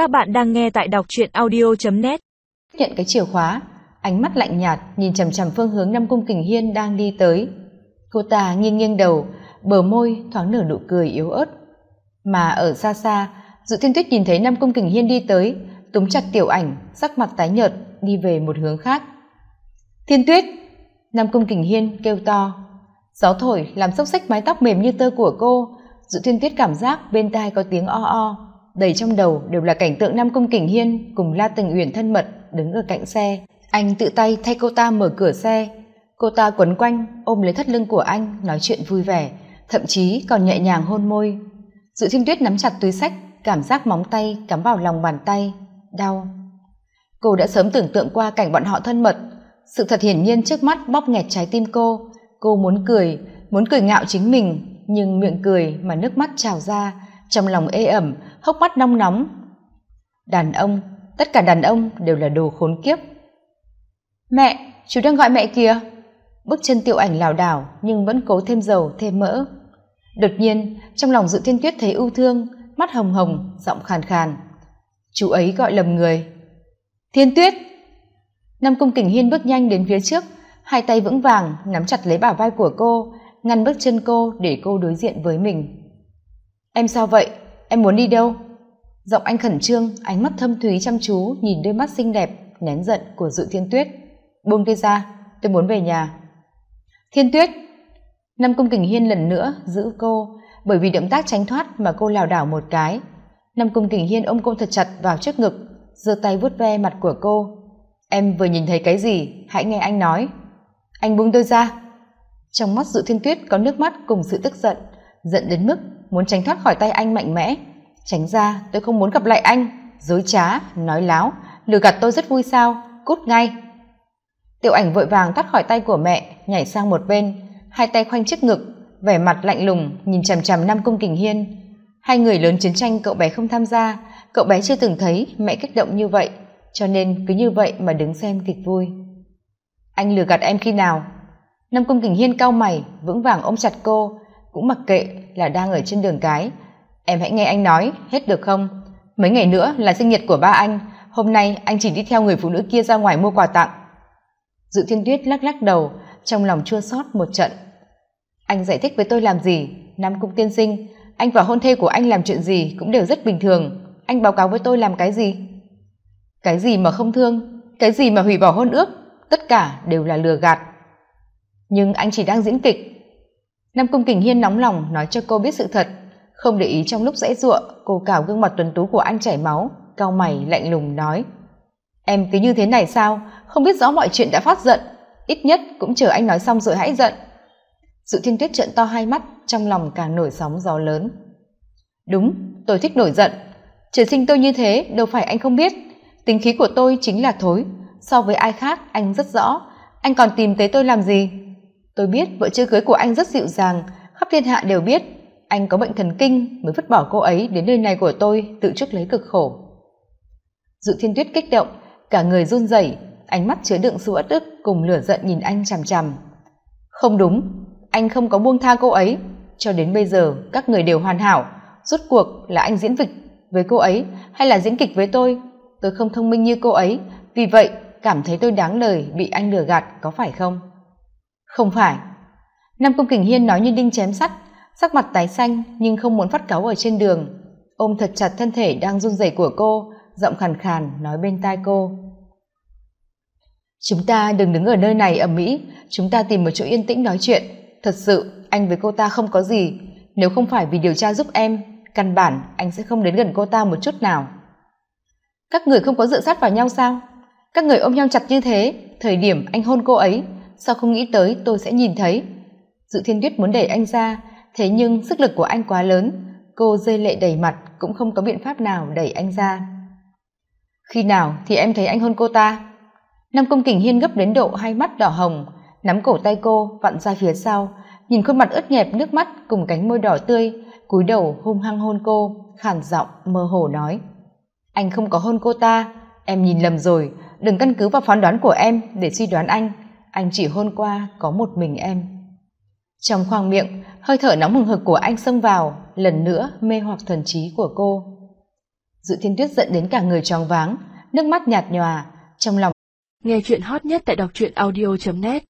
Các bạn đang nghe tại đọc truyện audio.net Nhận cái chìa khóa, ánh mắt lạnh nhạt nhìn chằm chằm phương hướng Nam Cung Kình Hiên đang đi tới. Cô ta nghiêng nghiêng đầu, bờ môi thoáng nở nụ cười yếu ớt. Mà ở xa xa, dự Thiên Tuyết nhìn thấy Nam Cung Kình Hiên đi tới, túm chặt tiểu ảnh, sắc mặt tái nhợt, đi về một hướng khác. Thiên Tuyết! Nam Cung Kình Hiên kêu to. Gió thổi làm xốc xách mái tóc mềm như tơ của cô, dự Thiên Tuyết cảm giác bên tai có tiếng o o, đầy trong đầu đều là cảnh tượng Nam Cung Kình Hiên cùng La Tình Uyển thân mật đứng ở cạnh xe. Anh tự tay thay cô ta mở cửa xe. Cô ta quấn quanh, ôm lấy thắt lưng của anh, nói chuyện vui vẻ, thậm chí còn nhẹ nhàng hôn môi. Dự Thiên Tuyết nắm chặt túi sách, cảm giác móng tay cắm vào lòng bàn tay, đau. Cô đã sớm tưởng tượng qua cảnh bọn họ thân mật, sự thật hiển nhiên trước mắt bóp nghẹt trái tim cô. Cô muốn cười, muốn cười ngạo chính mình, nhưng miệng cười mà nước mắt trào ra, trong lòng ê ẩm, hốc mắt nóng nóng. Đàn ông, tất cả đàn ông đều là đồ khốn kiếp. Mẹ, chú đang gọi mẹ kìa. Bước chân tiểu ảnh lảo đảo nhưng vẫn cố thêm dầu, thêm mỡ. Đột nhiên, trong lòng dự thiên tuyết thấy ưu thương, mắt hồng hồng, giọng khàn khàn. Chú ấy gọi lầm người. Thiên tuyết! năm Cung Kình Hiên bước nhanh đến phía trước, hai tay vững vàng nắm chặt lấy bả vai của cô, ngăn bước chân cô để cô đối diện với mình. Em sao vậy? Em muốn đi đâu? Giọng anh khẩn trương, ánh mắt thâm thúy chăm chú nhìn đôi mắt xinh đẹp, nén giận của Dự Thiên Tuyết. Buông tay ra, tôi muốn về nhà. Thiên Tuyết! Nam Cung Kình Hiên lần nữa giữ cô, bởi vì động tác tránh thoát mà cô lảo đảo một cái. Nam Cung Kình Hiên ôm cô thật chặt vào trước ngực, giơ tay vuốt ve mặt của cô. Em vừa nhìn thấy cái gì, hãy nghe anh nói. Anh buông tôi ra. Trong mắt Dự Thiên Tuyết có nước mắt cùng sự tức giận, giận đến mức muốn tránh thoát khỏi tay anh mạnh mẽ. Tránh ra, tôi không muốn gặp lại anh. Dối trá, nói láo, lừa gạt tôi rất vui sao, cút ngay. Tiểu ảnh vội vàng thoát khỏi tay của mẹ, nhảy sang một bên, hai tay khoanh trước ngực, vẻ mặt lạnh lùng nhìn chằm chằm Nam Cung Kình Hiên. Hai người lớn chiến tranh cậu bé không tham gia, cậu bé chưa từng thấy mẹ kích động như vậy, cho nên cứ như vậy mà đứng xem kịch vui. Anh lừa gạt em khi nào? Nam Cung Kình Hiên cau mày, vững vàng ôm chặt cô, cũng mặc kệ là đang ở trên đường cái. Em hãy nghe anh nói, hết được không? Mấy ngày nữa là sinh nhật của ba anh, hôm nay anh chỉ đi theo người phụ nữ kia ra ngoài mua quà tặng. Dự Thiên Tuyết lắc lắc đầu, trong lòng chua xót một trận. Anh giải thích với tôi làm gì? Nam Cung tiên sinh, anh và hôn thê của anh làm chuyện gì cũng đều rất bình thường. Anh báo cáo với tôi làm cái gì? Cái gì mà không thương? Cái gì mà hủy bỏ hôn ước? Tất cả đều là lừa gạt. Nhưng anh chỉ đang diễn kịch. Nam Cung Kình Hiên nóng lòng nói cho cô biết sự thật, không để ý trong lúc dãy giụa, cô cào gương mặt tuấn tú của anh chảy máu, cau mày lạnh lùng nói: "Em cứ như thế này sao? Không biết rõ mọi chuyện đã phát giận, ít nhất cũng chờ anh nói xong rồi hãy giận." Dự Thiên Tuyết trợn to hai mắt, trong lòng càng nổi sóng gió lớn. "Đúng, tôi thích nổi giận. Trời sinh tôi như thế, đâu phải anh không biết. Tính khí của tôi chính là thối, so với ai khác anh rất rõ, anh còn tìm tới tôi làm gì?" Tôi biết vợ chưa cưới của anh rất dịu dàng, khắp thiên hạ đều biết. Anh có bệnh thần kinh mới vứt bỏ cô ấy đến nơi này của tôi, tự chức lấy cực khổ. Dự thiên tuyết kích động, cả người run rẩy, ánh mắt chứa đựng sự uất ức cùng lửa giận nhìn anh chằm chằm. Không đúng, anh không có buông tha cô ấy. Cho đến bây giờ, các người đều hoàn hảo. Rốt cuộc là anh diễn kịch với cô ấy hay là diễn kịch với tôi? Tôi không thông minh như cô ấy, vì vậy cảm thấy tôi đáng lời bị anh lừa gạt, có phải không? Không phải. Nam công kình hiên nói như đinh chém sắt, sắc mặt tái xanh nhưng không muốn phát cáu ở trên đường. Ôm thật chặt thân thể đang run rẩy của cô, giọng khàn khàn nói bên tai cô. Chúng ta đừng đứng ở nơi này ở mỹ. Chúng ta tìm một chỗ yên tĩnh nói chuyện. Thật sự, anh với cô ta không có gì. Nếu không phải vì điều tra giúp em, căn bản anh sẽ không đến gần cô ta một chút nào. Các người không có dựa sát vào nhau sao? Các người ôm nhau chặt như thế, thời điểm anh hôn cô ấy sao không nghĩ tới tôi sẽ nhìn thấy? Dự thiên tuyết muốn đẩy anh ra, thế nhưng sức lực của anh quá lớn. Cô rơi lệ đầy mặt, cũng không có biện pháp nào đẩy anh ra. Khi nào thì em thấy anh hôn cô ta? Nam công kình hiên gấp đến độ hai mắt đỏ hồng, nắm cổ tay cô, vặn ra phía sau, nhìn khuôn mặt ướt nhẹp, nước mắt cùng cánh môi đỏ tươi, cúi đầu hung hăng hôn cô, khàn giọng mơ hồ nói, anh không có hôn cô ta, em nhìn lầm rồi, đừng căn cứ vào phán đoán của em để suy đoán anh anh chỉ hôn qua có một mình em. Trong khoang miệng, hơi thở nóng hừng hực của anh xông vào, lần nữa mê hoặc thần trí của cô. Dự thiên tuyết giận đến cả người tròn váng, nước mắt nhạt nhòa, trong lòng nghe chuyện hot nhất tại đọc truyện audio net.